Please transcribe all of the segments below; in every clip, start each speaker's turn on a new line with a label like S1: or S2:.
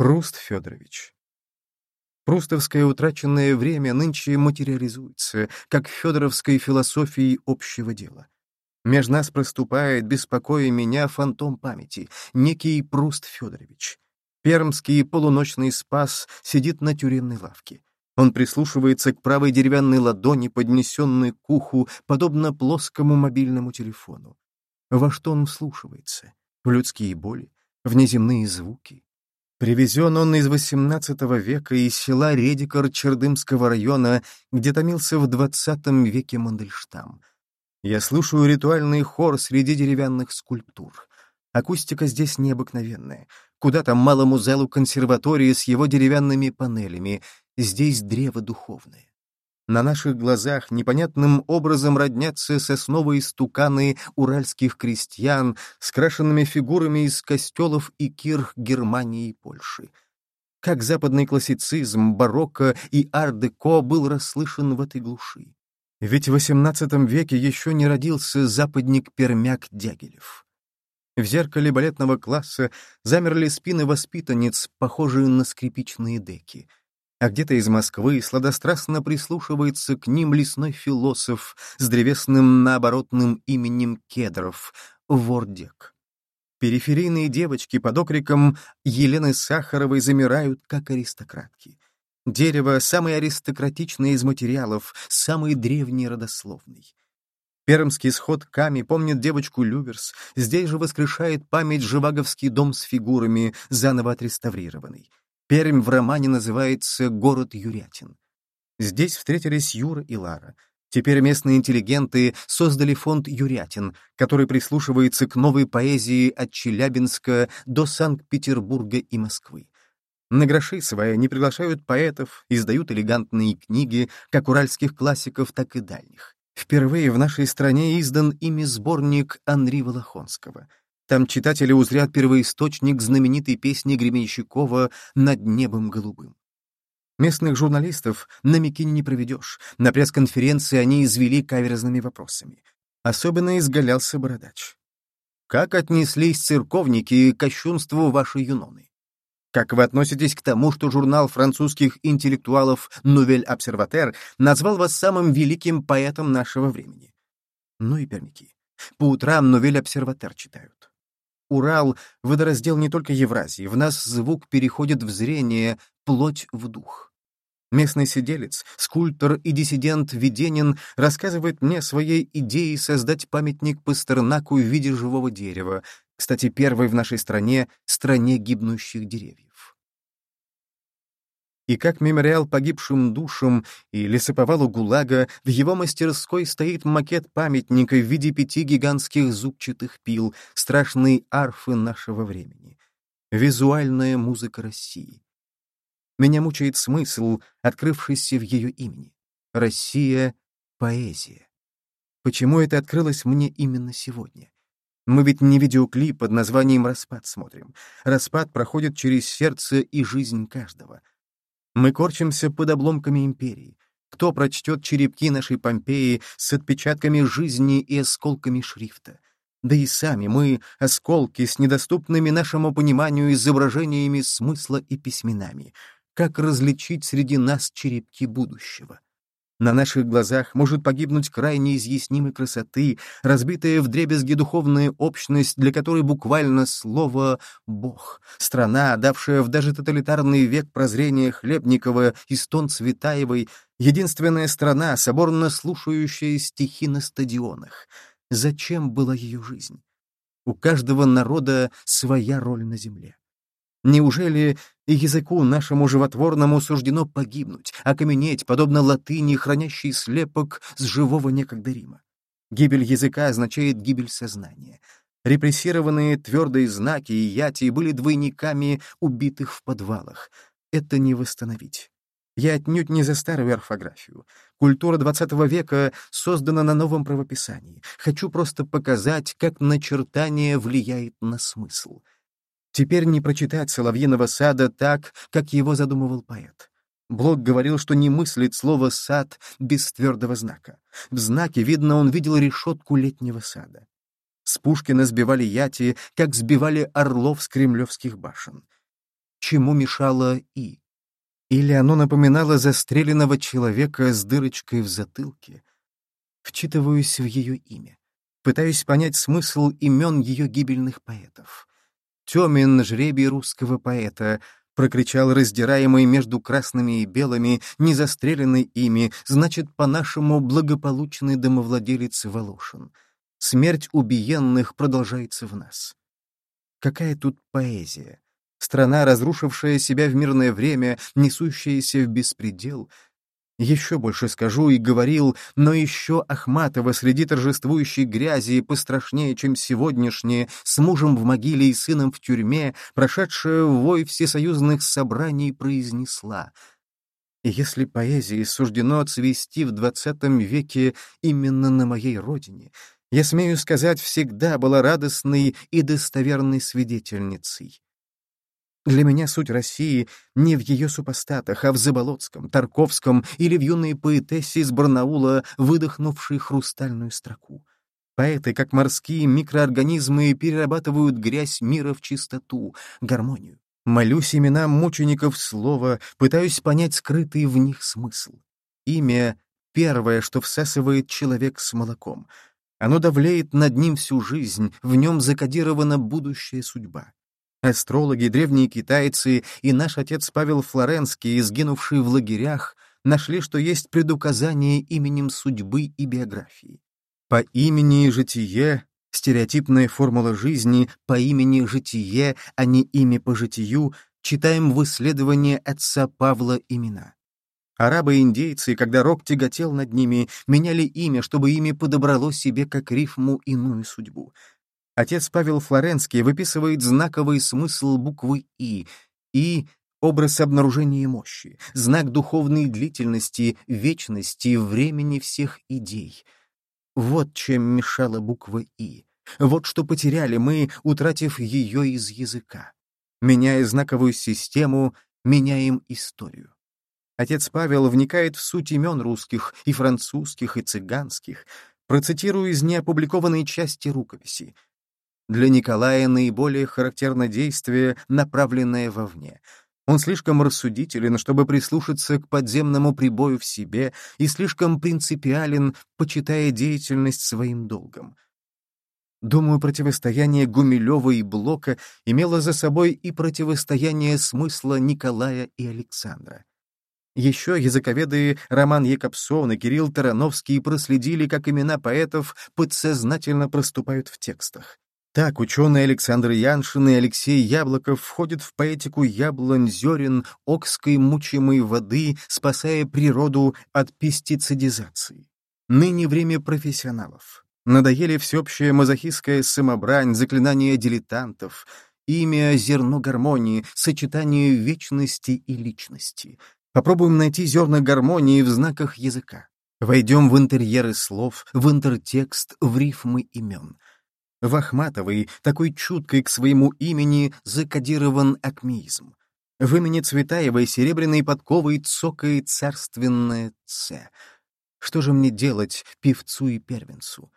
S1: Пруст Федорович. Прустовское утраченное время нынче материализуется, как федоровской философии общего дела. Меж нас проступает, беспокоя меня, фантом памяти, некий Пруст Федорович. Пермский полуночный спас сидит на тюремной лавке. Он прислушивается к правой деревянной ладони, поднесенной к уху, подобно плоскому мобильному телефону. Во что он вслушивается? В людские боли? В неземные звуки? Привезен он из XVIII века из села Редикор Чердымского района, где томился в XX веке Мандельштам. Я слушаю ритуальный хор среди деревянных скульптур. Акустика здесь необыкновенная. Куда там малому залу консерватории с его деревянными панелями. Здесь древо духовное. На наших глазах непонятным образом роднятся сосновые стуканы уральских крестьян с крашенными фигурами из костелов и кирх Германии и Польши. Как западный классицизм, барокко и ар-деко был расслышан в этой глуши. Ведь в XVIII веке еще не родился западник-пермяк Дягилев. В зеркале балетного класса замерли спины воспитанниц, похожие на скрипичные деки — а где-то из Москвы сладострастно прислушивается к ним лесной философ с древесным наоборотным именем Кедров — Вордек. Периферийные девочки под окриком Елены Сахаровой замирают, как аристократки. Дерево — самый аристократичный из материалов, самый древний родословный. Пермский сход Ками помнит девочку Люверс, здесь же воскрешает память Живаговский дом с фигурами, заново отреставрированный. Пермь в романе называется «Город Юрятин». Здесь встретились Юра и Лара. Теперь местные интеллигенты создали фонд «Юрятин», который прислушивается к новой поэзии от Челябинска до Санкт-Петербурга и Москвы. На гроши свои не приглашают поэтов, издают элегантные книги, как уральских классиков, так и дальних. Впервые в нашей стране издан ими сборник Анри Волохонского — там читатели узрят первоисточник знаменитой песни Гременщикова «Над небом голубым». Местных журналистов на Микине не проведешь. На пресс-конференции они извели каверзными вопросами. Особенно изгалялся бородач. Как отнеслись церковники к кощунству вашей юноны? Как вы относитесь к тому, что журнал французских интеллектуалов «Нувель Обсерватер» назвал вас самым великим поэтом нашего времени? Ну и пермяки. По утрам «Нувель Обсерватер» читают. Урал — водораздел не только Евразии, в нас звук переходит в зрение, плоть в дух. Местный сиделец, скульптор и диссидент Веденин рассказывает мне своей идеей создать памятник Пастернаку в виде живого дерева, кстати, первый в нашей стране — стране гибнущих деревьев и как мемориал погибшим душам и лесоповалу ГУЛАГа в его мастерской стоит макет памятника в виде пяти гигантских зубчатых пил, страшные арфы нашего времени. Визуальная музыка России. Меня мучает смысл, открывшийся в ее имени. Россия — поэзия. Почему это открылось мне именно сегодня? Мы ведь не видеоклип под названием «Распад» смотрим. Распад проходит через сердце и жизнь каждого. Мы корчимся под обломками империи. Кто прочтет черепки нашей Помпеи с отпечатками жизни и осколками шрифта? Да и сами мы — осколки с недоступными нашему пониманию изображениями смысла и письменами. Как различить среди нас черепки будущего? На наших глазах может погибнуть крайне изъяснимой красоты, разбитая вдребезги духовная общность, для которой буквально слово «Бог», страна, давшая в даже тоталитарный век прозрения Хлебникова и стон Цветаевой, единственная страна, соборно слушающая стихи на стадионах. Зачем была ее жизнь? У каждого народа своя роль на земле. Неужели и языку нашему животворному суждено погибнуть, окаменеть, подобно латыни, хранящей слепок с живого некогда Рима? Гибель языка означает гибель сознания. Репрессированные твердые знаки и яти были двойниками убитых в подвалах. Это не восстановить. Я отнюдь не за старую орфографию. Культура XX века создана на новом правописании. Хочу просто показать, как начертание влияет на смысл. Теперь не прочитать Соловьиного сада так, как его задумывал поэт. Блок говорил, что не мыслит слово «сад» без твердого знака. В знаке, видно, он видел решетку летнего сада. С Пушкина сбивали яти, как сбивали орлов с кремлевских башен. чему мешало «и». Или оно напоминало застреленного человека с дырочкой в затылке. Вчитываюсь в ее имя. Пытаюсь понять смысл имен ее гибельных поэтов. Темен жребий русского поэта, прокричал раздираемый между красными и белыми, не застреленный ими, значит, по-нашему благополучный домовладелец Волошин. Смерть убиенных продолжается в нас. Какая тут поэзия! Страна, разрушившая себя в мирное время, несущаяся в беспредел. Еще больше скажу и говорил, но еще Ахматова среди торжествующей грязи, пострашнее, чем сегодняшнее, с мужем в могиле и сыном в тюрьме, прошедшая в вой всесоюзных собраний, произнесла — если поэзии суждено цвести в двадцатом веке именно на моей родине, я смею сказать, всегда была радостной и достоверной свидетельницей. Для меня суть России не в ее супостатах, а в Заболоцком, Тарковском или в юной поэтессе из Барнаула, выдохнувшей хрустальную строку. Поэты, как морские микроорганизмы, перерабатывают грязь мира в чистоту, гармонию. Молюсь именам мучеников слова, пытаюсь понять скрытый в них смысл. Имя — первое, что всасывает человек с молоком. Оно давлеет над ним всю жизнь, в нем закодирована будущая судьба. Астрологи, древние китайцы и наш отец Павел Флоренский, сгинувший в лагерях, нашли, что есть предуказание именем судьбы и биографии. По имени и житие — стереотипная формула жизни, по имени житие, а не имя по житию, читаем в исследовании отца Павла имена. Арабы и индейцы, когда рок тяготел над ними, меняли имя, чтобы имя подобрало себе как рифму иную судьбу. Отец Павел Флоренский выписывает знаковый смысл буквы «И». «И» — образ обнаружения мощи, знак духовной длительности, вечности, времени всех идей. Вот чем мешала буква «И». Вот что потеряли мы, утратив ее из языка. Меняя знаковую систему, меняем историю. Отец Павел вникает в суть имен русских, и французских, и цыганских. Процитирую из неопубликованной части рукописи — для Николая наиболее характерно действие, направленное вовне. Он слишком рассудителен, чтобы прислушаться к подземному прибою в себе, и слишком принципиален, почитая деятельность своим долгом. Думаю, противостояние Гумилева и Блока имело за собой и противостояние смысла Николая и Александра. Еще языковеды Роман Якобсон и Кирилл Тарановский проследили, как имена поэтов подсознательно проступают в текстах. Так ученые Александр Яншин и Алексей Яблоков входят в поэтику яблонь, зерен, окской мучимой воды, спасая природу от пестицидизации. Ныне время профессионалов. Надоели всеобщая мазохистская самобрань, заклинание дилетантов, имя — зерно гармонии, сочетание вечности и личности. Попробуем найти зерна гармонии в знаках языка. Войдем в интерьеры слов, в интертекст, в рифмы имен — в Ахматовой, такой чуткой к своему имени, закодирован акмеизм. В имени Цветаевой серебряной подковой цокает царственное «Ц». Что же мне делать, певцу и первенцу?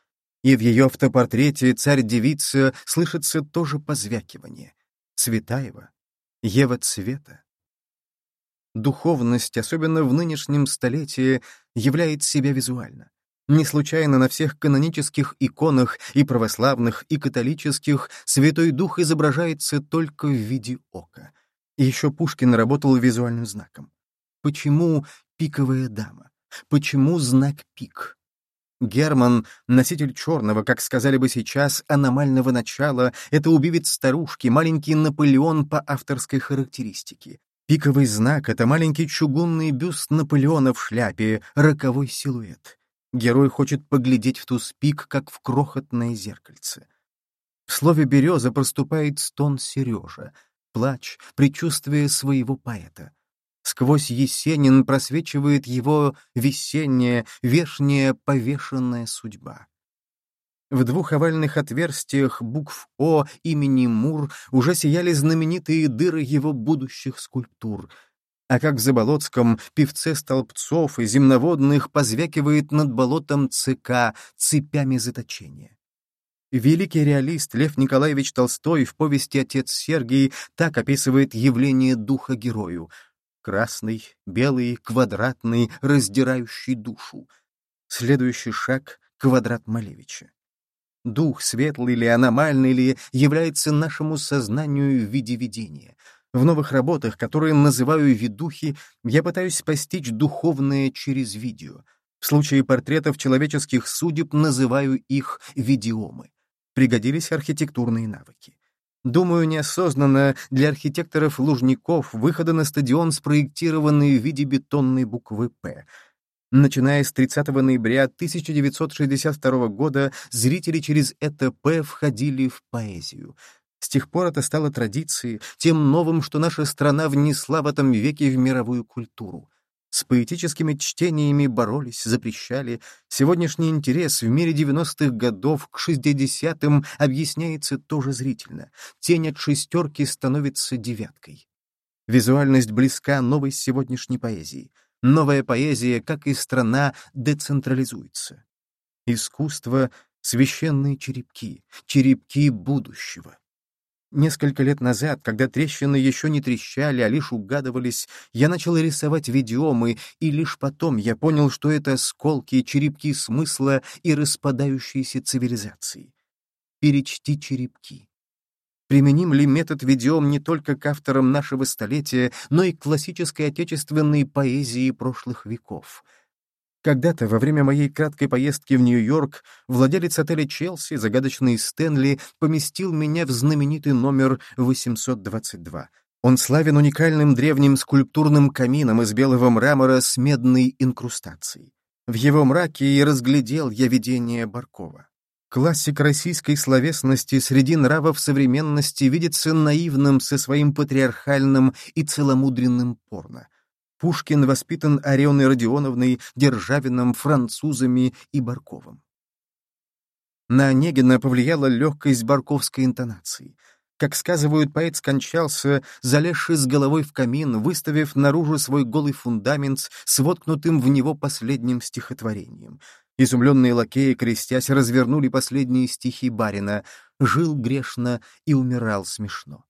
S1: И в ее автопортрете царь-девица слышится тоже позвякивание. Цветаева, Ева Цвета. Духовность, особенно в нынешнем столетии, являет себя визуально. Не случайно на всех канонических иконах и православных, и католических Святой Дух изображается только в виде ока. еще Пушкин работал визуальным знаком. Почему пиковая дама? Почему знак пик? Герман, носитель черного, как сказали бы сейчас, аномального начала, это убивец старушки, маленький Наполеон по авторской характеристике. Пиковый знак — это маленький чугунный бюст Наполеона в шляпе, роковой силуэт. Герой хочет поглядеть в ту спик, как в крохотное зеркальце. В слове «береза» проступает стон Сережа, плач, предчувствие своего поэта. Сквозь Есенин просвечивает его весенняя, вешняя, повешенная судьба. В двух овальных отверстиях букв «О» имени Мур уже сияли знаменитые дыры его будущих скульптур — а как в Заболоцком певце столбцов и земноводных позвякивает над болотом ЦК цепями заточения. Великий реалист Лев Николаевич Толстой в повести «Отец Сергий» так описывает явление духа герою. Красный, белый, квадратный, раздирающий душу. Следующий шаг — квадрат Малевича. Дух, светлый ли, аномальный ли, является нашему сознанию в виде видения. В новых работах, которые называю «ведухи», я пытаюсь постичь духовное через видео. В случае портретов человеческих судеб называю их видеомы пригодились архитектурные навыки. Думаю, неосознанно для архитекторов-лужников выходы на стадион спроектированы в виде бетонной буквы «П». Начиная с 30 ноября 1962 года зрители через это «П» входили в поэзию. С тех пор это стало традицией, тем новым, что наша страна внесла в этом веке в мировую культуру. С поэтическими чтениями боролись, запрещали. Сегодняшний интерес в мире 90-х годов к 60-м объясняется тоже зрительно. Тень от шестерки становится девяткой. Визуальность близка новой сегодняшней поэзии. Новая поэзия, как и страна, децентрализуется. Искусство — священные черепки, черепки будущего. Несколько лет назад, когда трещины еще не трещали, а лишь угадывались, я начал рисовать видеомы, и лишь потом я понял, что это осколки, черепки смысла и распадающиеся цивилизации. Перечти черепки. Применим ли метод видеом не только к авторам нашего столетия, но и к классической отечественной поэзии прошлых веков — когда-то, во время моей краткой поездки в Нью-Йорк, владелец отеля «Челси», загадочный Стэнли, поместил меня в знаменитый номер 822. Он славен уникальным древним скульптурным камином из белого мрамора с медной инкрустацией. В его мраке и разглядел я видение Баркова. Классик российской словесности среди нравов современности видится наивным со своим патриархальным и целомудренным порно. Пушкин воспитан Ареной Родионовной, Державиным, французами и Барковым. На Онегина повлияла легкость барковской интонации. Как сказывают, поэт скончался, залезший с головой в камин, выставив наружу свой голый фундамент с воткнутым в него последним стихотворением. Изумленные лакеи, крестясь, развернули последние стихи барина «Жил грешно и умирал смешно».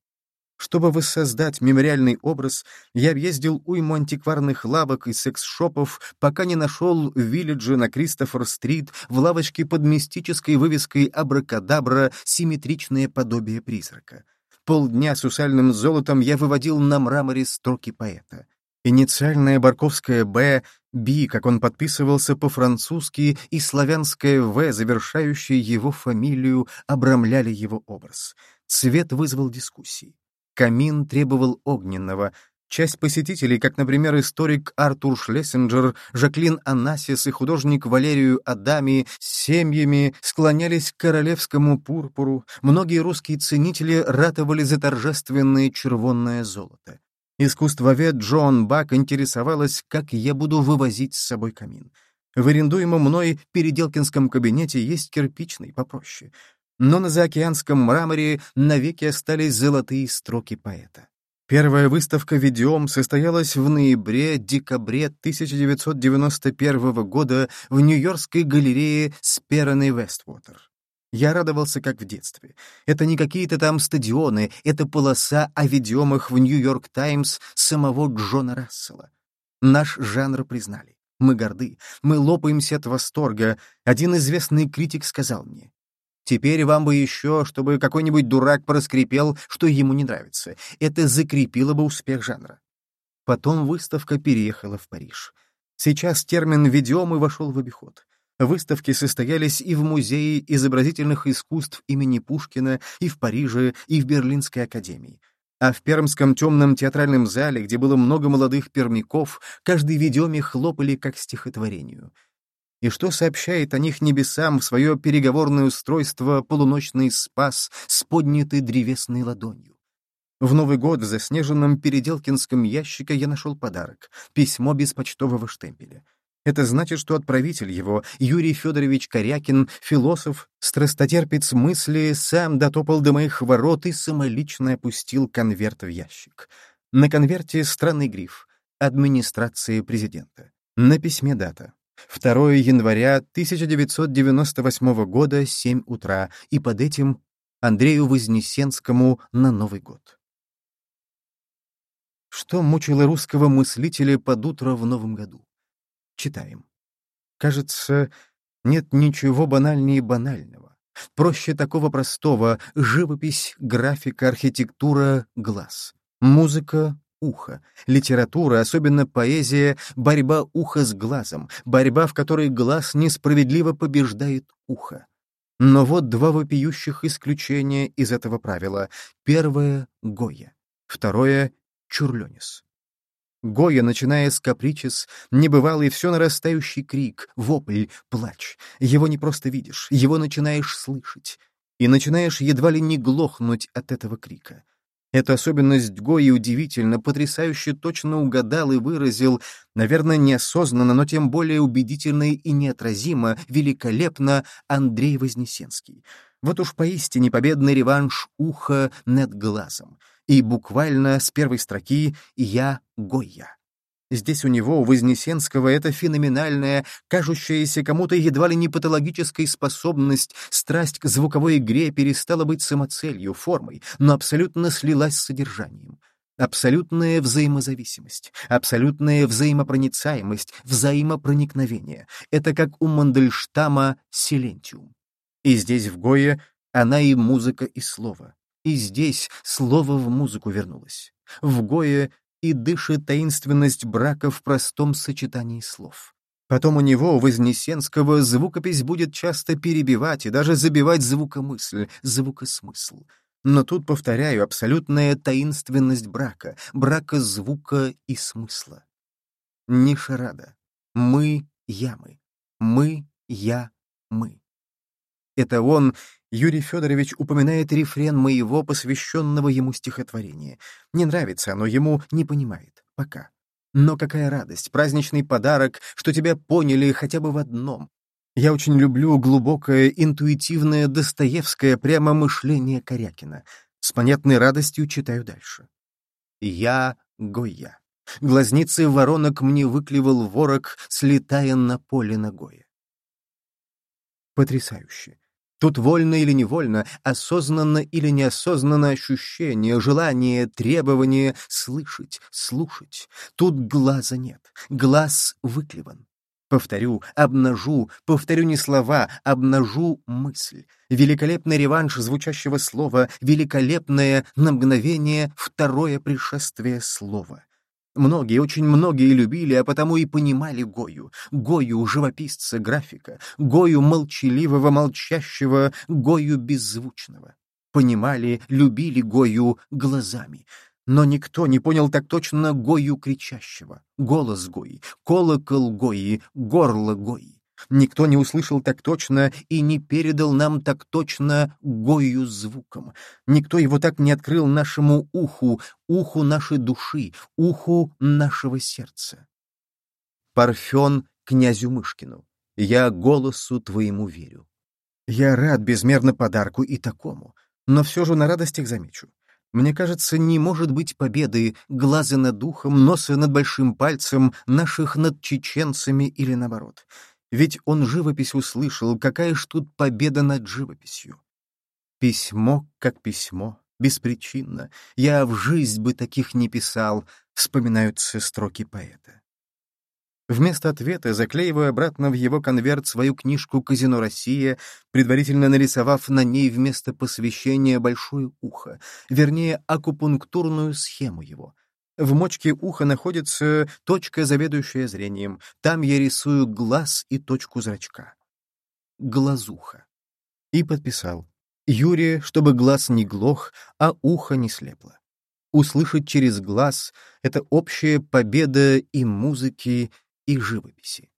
S1: Чтобы воссоздать мемориальный образ, я объездил уйму антикварных лавок и секс-шопов, пока не нашел в Виллидже на Кристофер-стрит в лавочке под мистической вывеской «Абракадабра» симметричное подобие призрака. Полдня с усальным золотом я выводил на мраморе строки поэта. Инициальная барковская «Б», «Би», как он подписывался по-французски, и славянская «В», завершающая его фамилию, обрамляли его образ. Цвет вызвал дискуссии. Камин требовал огненного. Часть посетителей, как, например, историк Артур Шлессинджер, Жаклин Анасис и художник Валерию Адами, с семьями склонялись к королевскому пурпуру. Многие русские ценители ратовали за торжественное червонное золото. Искусствовед Джон Бак интересовалась, как я буду вывозить с собой камин. В арендуемом мной переделкинском кабинете есть кирпичный, попроще но на заокеанском мраморе навеки остались золотые строки поэта. Первая выставка «Видеом» состоялась в ноябре-декабре 1991 года в Нью-Йоркской галерее Сперон и Вествотер. Я радовался, как в детстве. Это не какие-то там стадионы, это полоса о видеомах в «Нью-Йорк Таймс» самого Джона Рассела. Наш жанр признали. Мы горды, мы лопаемся от восторга. Один известный критик сказал мне, Теперь вам бы еще, чтобы какой-нибудь дурак проскрипел, что ему не нравится. Это закрепило бы успех жанра. Потом выставка переехала в Париж. Сейчас термин «видеомы» вошел в обиход. Выставки состоялись и в Музее изобразительных искусств имени Пушкина, и в Париже, и в Берлинской академии. А в Пермском темном театральном зале, где было много молодых пермяков, каждый видеоме хлопали как стихотворению — и что сообщает о них небесам в свое переговорное устройство полуночный спас с поднятой древесной ладонью. В Новый год в заснеженном переделкинском ящике я нашел подарок — письмо без почтового штемпеля. Это значит, что отправитель его, Юрий Федорович Корякин, философ, страстотерпец мысли, сам дотопал до моих ворот и самолично опустил конверт в ящик. На конверте странный гриф — «Администрация президента». На письме дата 2 января 1998 года, 7 утра, и под этим Андрею Вознесенскому на Новый год. Что мучило русского мыслителя под утро в Новом году? Читаем. Кажется, нет ничего банальнее банального. Проще такого простого — живопись, графика, архитектура, глаз. Музыка, ухо. Литература, особенно поэзия, борьба уха с глазом, борьба, в которой глаз несправедливо побеждает ухо. Но вот два вопиющих исключения из этого правила. Первое — Гоя. Второе — Чурленис. Гоя, начиная с капричес, небывалый все нарастающий крик, вопль, плач. Его не просто видишь, его начинаешь слышать. И начинаешь едва ли не глохнуть от этого крика. Эта особенность Гои удивительно, потрясающе точно угадал и выразил, наверное, неосознанно, но тем более убедительно и неотразимо, великолепно Андрей Вознесенский. Вот уж поистине победный реванш уха над глазом. И буквально с первой строки «Я Гойя». Здесь у него, у Вознесенского, эта феноменальная, кажущаяся кому-то едва ли не патологической способность, страсть к звуковой игре перестала быть самоцелью, формой, но абсолютно слилась с содержанием. Абсолютная взаимозависимость, абсолютная взаимопроницаемость, взаимопроникновение. Это как у Мандельштама «Силентиум». И здесь, в Гое, она и музыка, и слово. И здесь слово в музыку вернулось. В Гое и дышит таинственность брака в простом сочетании слов. Потом у него, у Вознесенского, звукопись будет часто перебивать и даже забивать звукомысль, звукосмысл. Но тут, повторяю, абсолютная таинственность брака, брака звука и смысла. Не шарада. Мы — я мы. Мы — я — мы. Это он, Юрий Федорович, упоминает рефрен моего посвященного ему стихотворения. Не нравится оно ему, не понимает. Пока. Но какая радость, праздничный подарок, что тебя поняли хотя бы в одном. Я очень люблю глубокое, интуитивное, достоевское прямо мышление Корякина. С понятной радостью читаю дальше. Я Гойя. Глазницы воронок мне выклевал ворог, слетая на поле ногое. Потрясающе. Тут вольно или невольно, осознанно или неосознанно ощущение, желание, требование слышать, слушать. Тут глаза нет, глаз выклеван. Повторю, обнажу, повторю не слова, обнажу мысль. Великолепный реванш звучащего слова, великолепное на мгновение второе пришествие слова. Многие, очень многие любили, а потому и понимали Гою. Гою живописца, графика, Гою молчаливого, молчащего, Гою беззвучного. Понимали, любили Гою глазами. Но никто не понял так точно Гою кричащего. Голос Гои, колокол Гои, горло Гои. Никто не услышал так точно и не передал нам так точно гою звуком. Никто его так не открыл нашему уху, уху нашей души, уху нашего сердца. Парфен князю Мышкину. Я голосу твоему верю. Я рад безмерно подарку и такому, но все же на радостях замечу. Мне кажется, не может быть победы глаза над духом, носа над большим пальцем, наших над чеченцами или наоборот. Ведь он живопись услышал, какая ж тут победа над живописью. Письмо как письмо, беспричинно. Я в жизнь бы таких не писал, вспоминаются строки поэта. Вместо ответа заклеиваю обратно в его конверт свою книжку «Казино Россия», предварительно нарисовав на ней вместо посвящения большое ухо, вернее, акупунктурную схему его. В мочке уха находится точка, заведующая зрением. Там я рисую глаз и точку зрачка. Глазуха. И подписал. Юрия, чтобы глаз не глох, а ухо не слепло. Услышать через глаз — это общая победа и музыки, и живописи.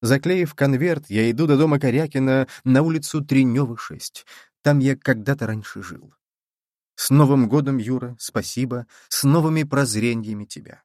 S1: Заклеив конверт, я иду до дома Корякина на улицу Тренёва, 6. Там я когда-то раньше жил. С Новым годом, Юра, спасибо, с новыми прозрениями тебя.